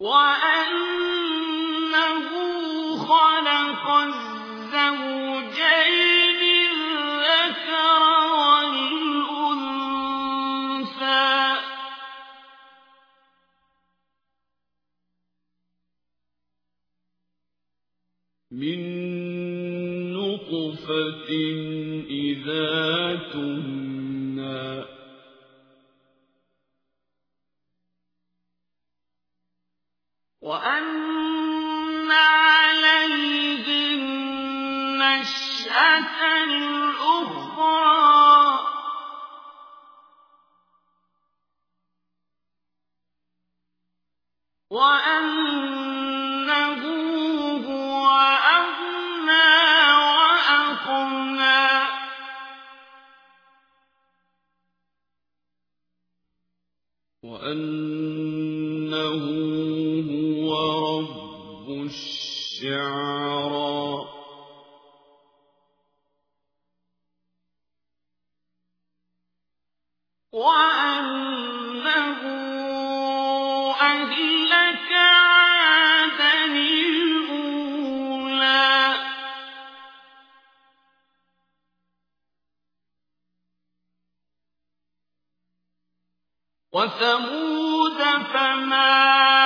وأنه خلق الزوجين الذكر والأنثى من نطفة إذا تمنى وأن عليه النشأة الأخرى وأنه هو أغنى وأقنى وأنه الشعرى وأنه أهلك عادا الأولى. وثمود فما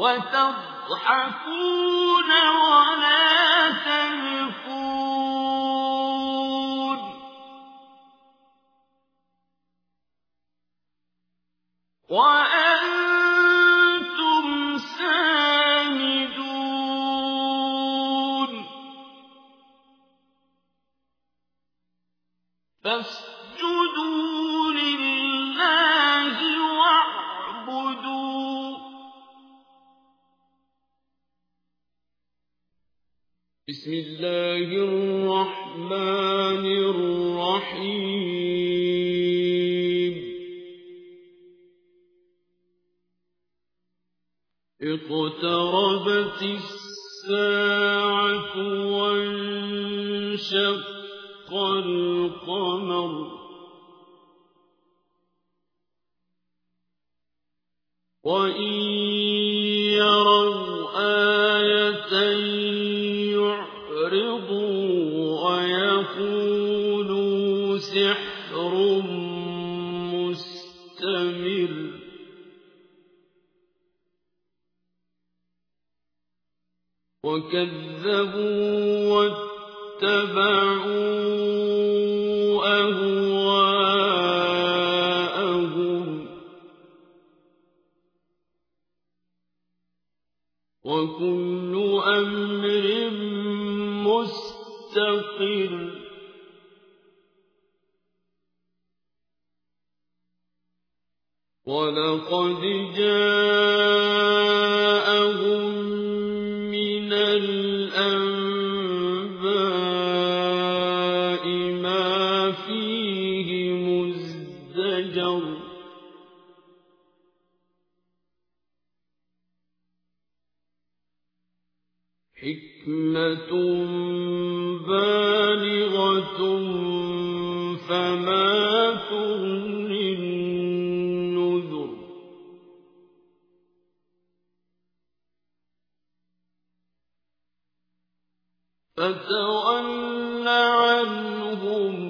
وتضحكون ولا تبكون. وأن فاسجدوا لله بسم الله الرحمن الرحيم. اقتربت الساعة وانشق القمر. وإن يروا آية يعرضوا ويقولوا سحر مستمر. وكذبوا واتبعوا أهواءهم وكل أمر مستقر ولقد جاء فيه مزدجر حكمة بالغة فما تغني النذر فتول عنهم